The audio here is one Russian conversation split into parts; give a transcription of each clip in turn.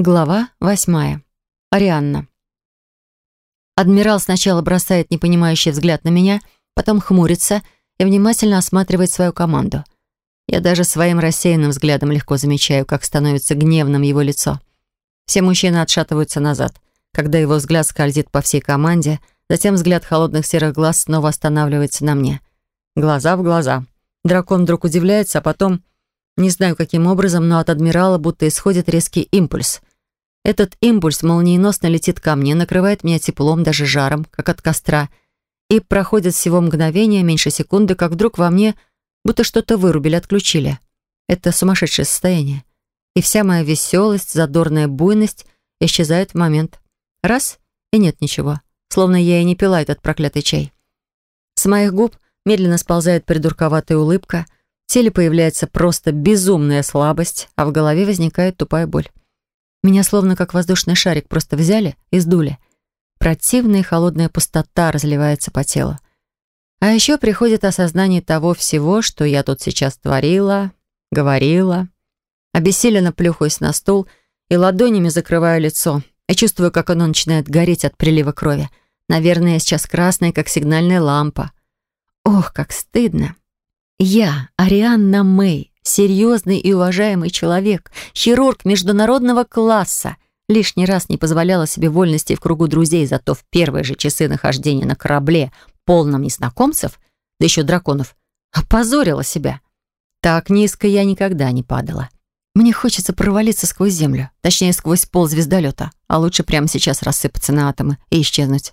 Глава восьмая. Арианна. Адмирал сначала бросает непонимающий взгляд на меня, потом хмурится и внимательно осматривает свою команду. Я даже своим рассеянным взглядом легко замечаю, как становится гневным его лицо. Все мужчины отшатываются назад, когда его взгляд скользит по всей команде, затем взгляд холодных серых глаз снова останавливается на мне. Глаза в глаза. Дракон вдруг удивляется, а потом, не знаю каким образом, но от адмирала будто исходит резкий импульс — этот импульс молниеносно летит ко мне, накрывает меня теплом, даже жаром, как от костра, и проходит всего мгновение, меньше секунды, как вдруг во мне будто что-то вырубили, отключили. Это сумасшедшее состояние. И вся моя веселость, задорная буйность исчезает в момент. Раз — и нет ничего. Словно я и не пила этот проклятый чай. С моих губ медленно сползает придурковатая улыбка, в теле появляется просто безумная слабость, а в голове возникает тупая боль. Меня словно как воздушный шарик просто взяли и сдули. Противная холодная пустота разливается по телу. А еще приходит осознание того всего, что я тут сейчас творила, говорила. Обессиленно плюхаюсь на стул и ладонями закрываю лицо. И чувствую, как оно начинает гореть от прилива крови. Наверное, я сейчас красная, как сигнальная лампа. Ох, как стыдно. Я, Арианна Мэй, серьезный и уважаемый человек, хирург международного класса, лишний раз не позволяла себе вольности в кругу друзей, зато в первые же часы нахождения на корабле, полном незнакомцев, да еще драконов, опозорила себя. Так низко я никогда не падала. Мне хочется провалиться сквозь землю, точнее, сквозь пол звездолета, а лучше прямо сейчас рассыпаться на атомы и исчезнуть.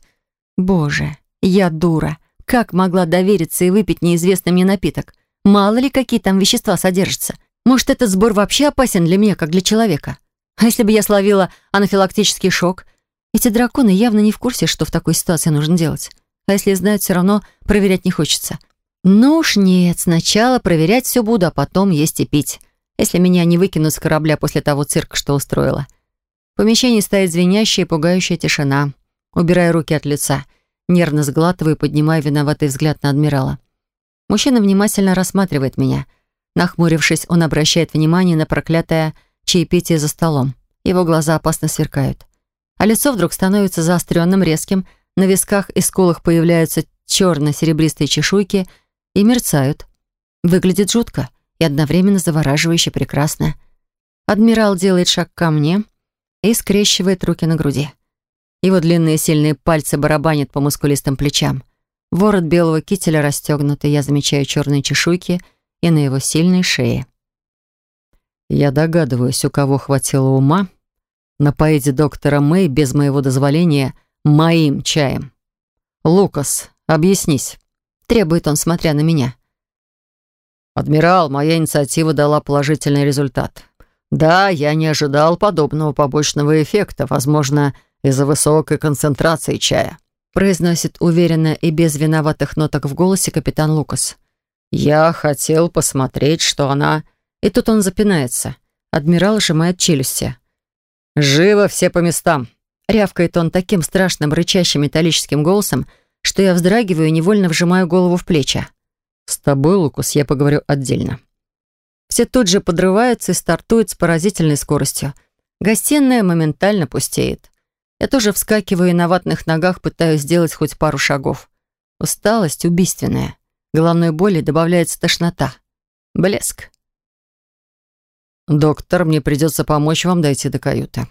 Боже, я дура. Как могла довериться и выпить неизвестный мне напиток? Мало ли, какие там вещества содержатся. Может, этот сбор вообще опасен для меня, как для человека? А если бы я словила анафилактический шок? Эти драконы явно не в курсе, что в такой ситуации нужно делать. А если знают, все равно проверять не хочется. Ну уж нет, сначала проверять все буду, а потом есть и пить. Если меня не выкинут с корабля после того цирка, что устроила. В помещении стоит звенящая и пугающая тишина. Убирая руки от лица, нервно сглатываю и поднимаю виноватый взгляд на адмирала. Мужчина внимательно рассматривает меня. Нахмурившись, он обращает внимание на проклятое чаепитие за столом. Его глаза опасно сверкают. А лицо вдруг становится заостренным, резким, на висках и скулах появляются черно-серебристые чешуйки и мерцают. Выглядит жутко и одновременно завораживающе прекрасно. Адмирал делает шаг ко мне и скрещивает руки на груди. Его длинные сильные пальцы барабанят по мускулистым плечам — Ворот белого кителя расстегнут, и я замечаю черные чешуйки и на его сильной шее. Я догадываюсь, у кого хватило ума напоить доктора Мэй без моего дозволения моим чаем. «Лукас, объяснись», — требует он, смотря на меня. «Адмирал, моя инициатива дала положительный результат. Да, я не ожидал подобного побочного эффекта, возможно, из-за высокой концентрации чая произносит уверенно и без виноватых ноток в голосе капитан Лукас. «Я хотел посмотреть, что она...» И тут он запинается. Адмирал сжимает челюсти. «Живо все по местам!» Рявкает он таким страшным рычащим металлическим голосом, что я вздрагиваю и невольно вжимаю голову в плечи. «С тобой, Лукас, я поговорю отдельно». Все тут же подрываются и стартуют с поразительной скоростью. Гостиная моментально пустеет. Я тоже вскакиваю и на ватных ногах пытаюсь сделать хоть пару шагов. Усталость убийственная. Головной боли добавляется тошнота. Блеск. «Доктор, мне придется помочь вам дойти до каюты».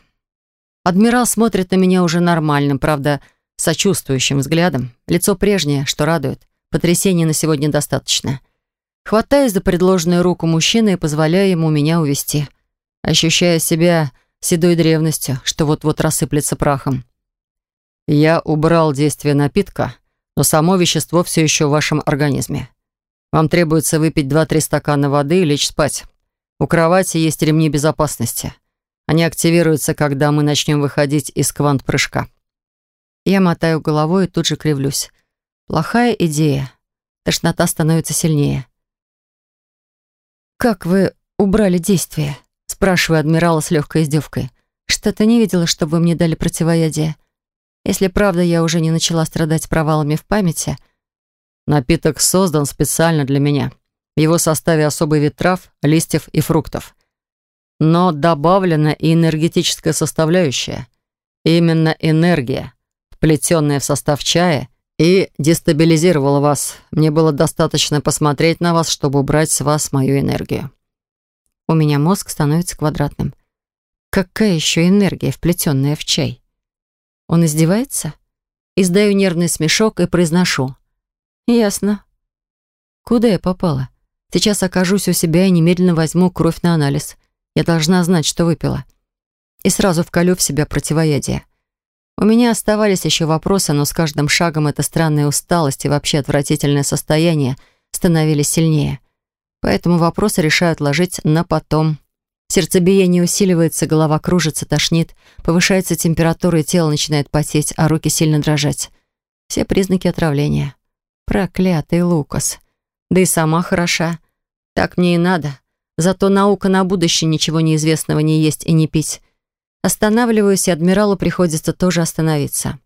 Адмирал смотрит на меня уже нормальным, правда, сочувствующим взглядом. Лицо прежнее, что радует. Потрясения на сегодня достаточно. Хватаюсь за предложенную руку мужчины и позволяю ему меня увести. Ощущая себя седой древностью, что вот-вот рассыплется прахом. Я убрал действие напитка, но само вещество все еще в вашем организме. Вам требуется выпить 2-3 стакана воды и лечь спать. У кровати есть ремни безопасности. Они активируются, когда мы начнем выходить из квант-прыжка. Я мотаю головой и тут же кривлюсь. Плохая идея. Тошнота становится сильнее. «Как вы убрали действие?» Спрашиваю адмирала с легкой издевкой. «Что-то не видела, чтобы вы мне дали противоядие. Если правда, я уже не начала страдать провалами в памяти...» «Напиток создан специально для меня. В его составе особый вид трав, листьев и фруктов. но добавлена и энергетическая составляющая. Именно энергия, вплетенная в состав чая, и дестабилизировала вас. Мне было достаточно посмотреть на вас, чтобы убрать с вас мою энергию. У меня мозг становится квадратным. Какая еще энергия, вплетенная в чай? Он издевается? Издаю нервный смешок и произношу. Ясно. Куда я попала? Сейчас окажусь у себя и немедленно возьму кровь на анализ. Я должна знать, что выпила. И сразу вколю в себя противоядие. У меня оставались еще вопросы, но с каждым шагом эта странная усталость и вообще отвратительное состояние становились сильнее. Поэтому вопросы решают ложить на потом. Сердцебиение усиливается, голова кружится, тошнит, повышается температура и тело начинает потеть, а руки сильно дрожать. Все признаки отравления. Проклятый Лукас. Да и сама хороша. Так мне и надо. Зато наука на будущее ничего неизвестного не есть и не пить. Останавливаюсь, и адмиралу приходится тоже остановиться.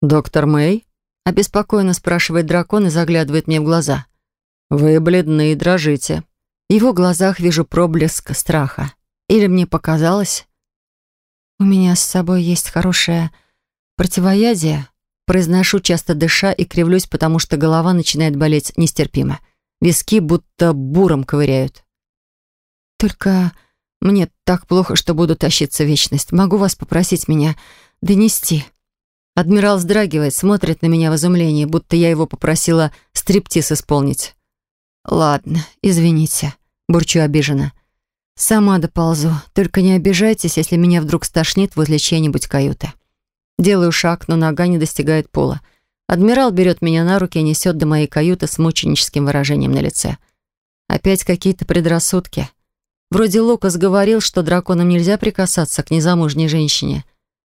«Доктор Мэй?» — обеспокоенно спрашивает дракон и заглядывает мне в глаза. «Вы бледны и дрожите». В его глазах вижу проблеск страха. Или мне показалось? «У меня с собой есть хорошее противоядие», произношу, часто дыша, и кривлюсь, потому что голова начинает болеть нестерпимо. Виски будто буром ковыряют. «Только мне так плохо, что буду тащиться в вечность. Могу вас попросить меня донести?» Адмирал вздрагивает, смотрит на меня в изумлении, будто я его попросила стриптиз исполнить. «Ладно, извините», — бурчу обиженно. «Сама доползу. Только не обижайтесь, если меня вдруг стошнит возле чьей-нибудь каюты». Делаю шаг, но нога не достигает пола. Адмирал берет меня на руки и несет до моей каюты с мученическим выражением на лице. Опять какие-то предрассудки. Вроде Лукас говорил, что драконам нельзя прикасаться к незамужней женщине.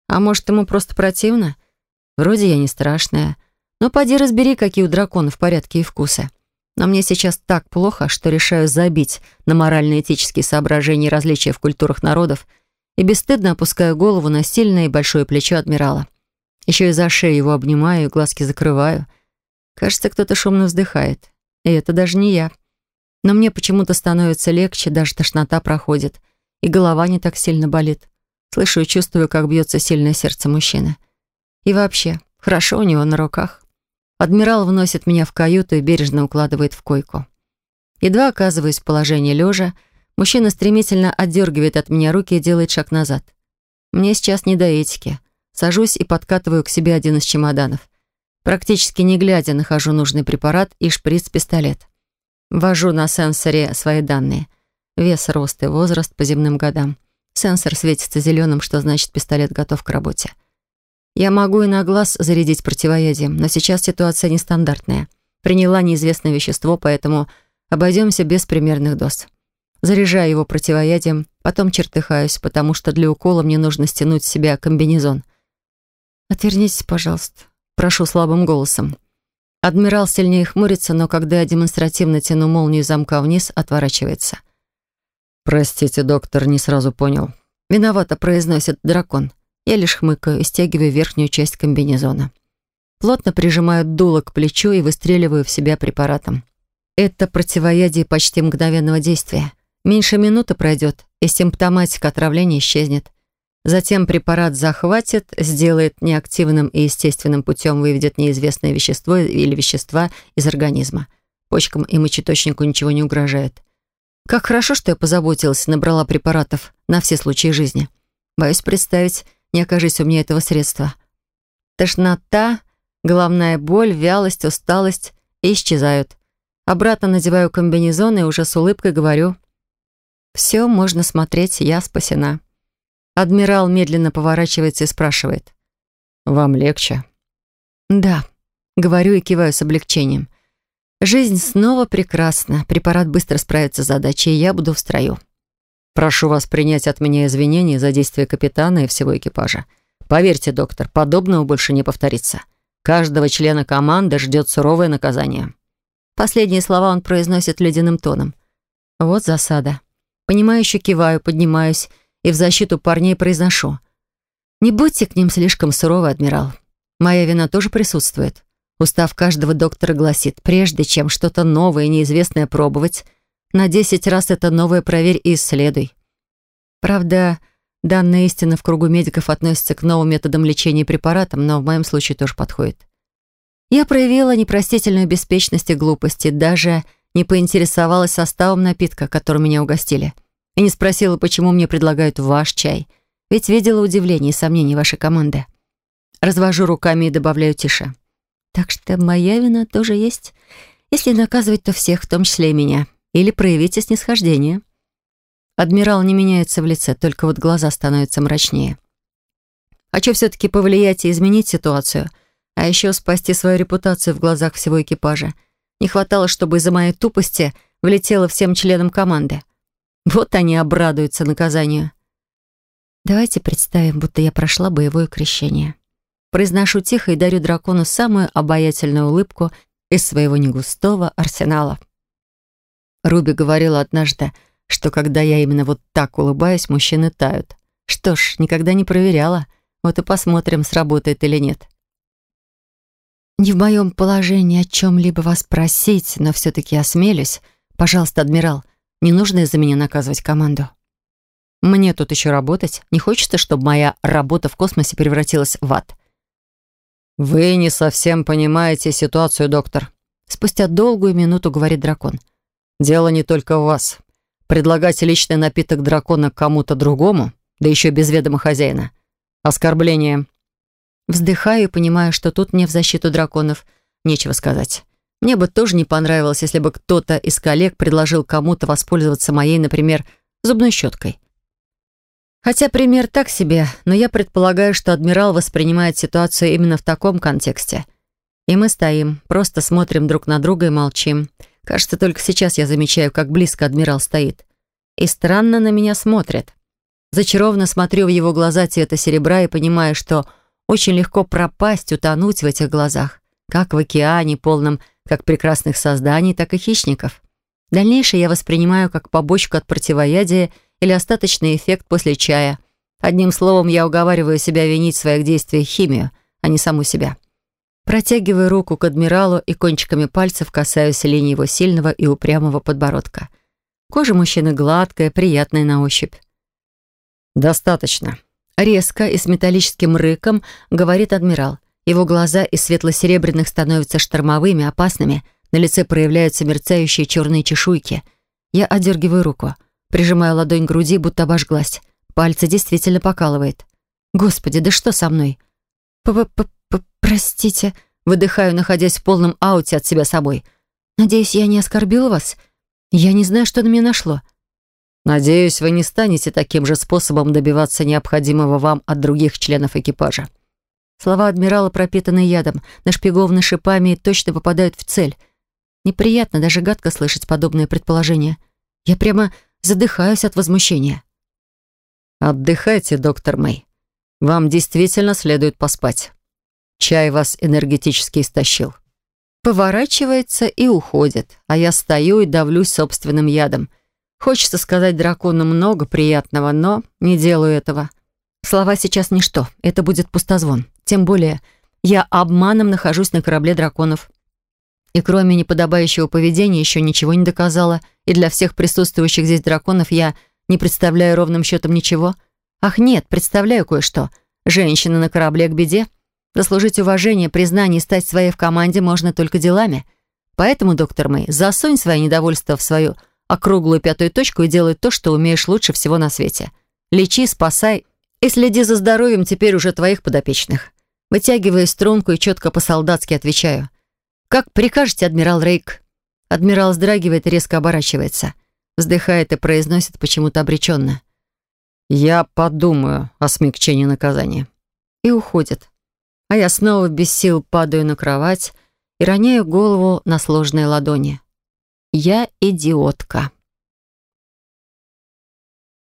А может, ему просто противно? Вроде я не страшная. Но поди разбери, какие у драконов порядки и вкусы. Но мне сейчас так плохо, что решаю забить на морально-этические соображения и различия в культурах народов и бесстыдно опускаю голову на сильное и большое плечо адмирала. Еще и за шею его обнимаю и глазки закрываю. Кажется, кто-то шумно вздыхает. И это даже не я. Но мне почему-то становится легче, даже тошнота проходит, и голова не так сильно болит. Слышу и чувствую, как бьется сильное сердце мужчины. И вообще, хорошо у него на руках. Адмирал вносит меня в каюту и бережно укладывает в койку. Едва оказываюсь в положении лежа, мужчина стремительно отдергивает от меня руки и делает шаг назад. Мне сейчас не до этики. Сажусь и подкатываю к себе один из чемоданов. Практически не глядя, нахожу нужный препарат и шприц-пистолет. Ввожу на сенсоре свои данные. Вес, рост и возраст по земным годам. Сенсор светится зеленым, что значит пистолет готов к работе. Я могу и на глаз зарядить противоядием, но сейчас ситуация нестандартная. Приняла неизвестное вещество, поэтому обойдемся без примерных доз. Заряжаю его противоядием, потом чертыхаюсь, потому что для укола мне нужно стянуть с себя комбинезон. «Отвернитесь, пожалуйста», — прошу слабым голосом. Адмирал сильнее хмурится, но когда я демонстративно тяну молнию замка вниз, отворачивается. «Простите, доктор, не сразу понял». Виновато произносит дракон. Я лишь хмыкаю и стягиваю верхнюю часть комбинезона. Плотно прижимаю дуло к плечу и выстреливаю в себя препаратом. Это противоядие почти мгновенного действия. Меньше минуты пройдет, и симптоматика отравления исчезнет. Затем препарат захватит, сделает неактивным и естественным путем выведет неизвестное вещество или вещества из организма. Почкам и мочеточнику ничего не угрожает. Как хорошо, что я позаботилась и набрала препаратов на все случаи жизни. Боюсь представить, не окажись у меня этого средства. Тошнота, головная боль, вялость, усталость исчезают. Обратно надеваю комбинезон и уже с улыбкой говорю «Все, можно смотреть, я спасена». Адмирал медленно поворачивается и спрашивает. «Вам легче?» «Да», — говорю и киваю с облегчением. «Жизнь снова прекрасна. Препарат быстро справится с задачей, и я буду в строю». «Прошу вас принять от меня извинения за действия капитана и всего экипажа. Поверьте, доктор, подобного больше не повторится. Каждого члена команды ждет суровое наказание». Последние слова он произносит ледяным тоном. Вот засада. Понимающе киваю, поднимаюсь и в защиту парней произношу. «Не будьте к ним слишком суровы, адмирал. Моя вина тоже присутствует. Устав каждого доктора гласит, прежде чем что-то новое и неизвестное пробовать, на десять раз это новое проверь и исследуй. Правда, данная истина в кругу медиков относится к новым методам лечения и препаратам, но в моем случае тоже подходит. Я проявила непростительную беспечность и глупость, и даже не поинтересовалась составом напитка, которым меня угостили, и не спросила, почему мне предлагают ваш чай, ведь видела удивление и сомнения вашей команды. Развожу руками и добавляю тише. Так что моя вина тоже есть. Если наказывать, то всех, в том числе и меня. Или проявите снисхождение. Адмирал не меняется в лице, только вот глаза становятся мрачнее. Хочу все-таки повлиять и изменить ситуацию, а еще спасти свою репутацию в глазах всего экипажа. Не хватало, чтобы из-за моей тупости влетело всем членам команды. Вот они обрадуются наказанию. Давайте представим, будто я прошла боевое крещение. Произношу тихо и дарю дракону самую обаятельную улыбку из своего негустого арсенала. Руби говорила однажды, что когда я именно вот так улыбаюсь, мужчины тают. Что ж, никогда не проверяла. Вот и посмотрим, сработает или нет. Не в моем положении о чем-либо вас просить, но все-таки осмелюсь. Пожалуйста, адмирал, не нужно из-за меня наказывать команду. Мне тут еще работать. Не хочется, чтобы моя работа в космосе превратилась в ад. «Вы не совсем понимаете ситуацию, доктор», спустя долгую минуту говорит дракон. «Дело не только в вас. Предлагать личный напиток дракона кому-то другому, да еще без ведома хозяина. Оскорбление. Вздыхаю и понимаю, что тут мне в защиту драконов нечего сказать. Мне бы тоже не понравилось, если бы кто-то из коллег предложил кому-то воспользоваться моей, например, зубной щеткой. Хотя пример так себе, но я предполагаю, что адмирал воспринимает ситуацию именно в таком контексте. И мы стоим, просто смотрим друг на друга и молчим. Кажется, только сейчас я замечаю, как близко адмирал стоит. И странно на меня смотрит. Зачарованно смотрю в его глаза цвета серебра и понимаю, что очень легко пропасть, утонуть в этих глазах. Как в океане, полном как прекрасных созданий, так и хищников. Дальнейшее я воспринимаю как побочку от противоядия или остаточный эффект после чая. Одним словом, я уговариваю себя винить в своих действиях химию, а не саму себя. Протягиваю руку к адмиралу и кончиками пальцев касаюсь линии его сильного и упрямого подбородка. Кожа мужчины гладкая, приятная на ощупь. «Достаточно», — резко и с металлическим рыком говорит адмирал. Его глаза из светло-серебряных становятся штормовыми, опасными, на лице проявляются мерцающие черные чешуйки. Я отдергиваю руку, прижимаю ладонь к груди, будто обожглась. Пальцы действительно покалывает. «Господи, да что со мной?» П -п -п «Простите», — выдыхаю, находясь в полном ауте от себя собой. «Надеюсь, я не оскорбила вас? Я не знаю, что на меня нашло». «Надеюсь, вы не станете таким же способом добиваться необходимого вам от других членов экипажа». Слова адмирала пропитаны ядом, нашпигованы шипами и точно попадают в цель. Неприятно, даже гадко слышать подобное предположение. Я прямо задыхаюсь от возмущения. «Отдыхайте, доктор Мэй. Вам действительно следует поспать». Чай вас энергетически истощил. Поворачивается и уходит, а я стою и давлюсь собственным ядом. Хочется сказать дракону много приятного, но не делаю этого. Слова сейчас ничто, это будет пустозвон. Тем более, я обманом нахожусь на корабле драконов. И кроме неподобающего поведения еще ничего не доказала, и для всех присутствующих здесь драконов я не представляю ровным счетом ничего. Ах нет, представляю кое-что. Женщина на корабле к беде. Заслужить уважение, признание и стать своей в команде можно только делами. Поэтому, доктор Мэй, засунь свое недовольство в свою округлую пятую точку и делай то, что умеешь лучше всего на свете. Лечи, спасай и следи за здоровьем теперь уже твоих подопечных. Вытягиваю струнку и четко по-солдатски отвечаю. «Как прикажете, адмирал Рейк?» Адмирал вздрагивает и резко оборачивается. Вздыхает и произносит почему-то обреченно. «Я подумаю о смягчении наказания». И уходит а я снова без сил падаю на кровать и роняю голову на сложные ладони. Я идиотка.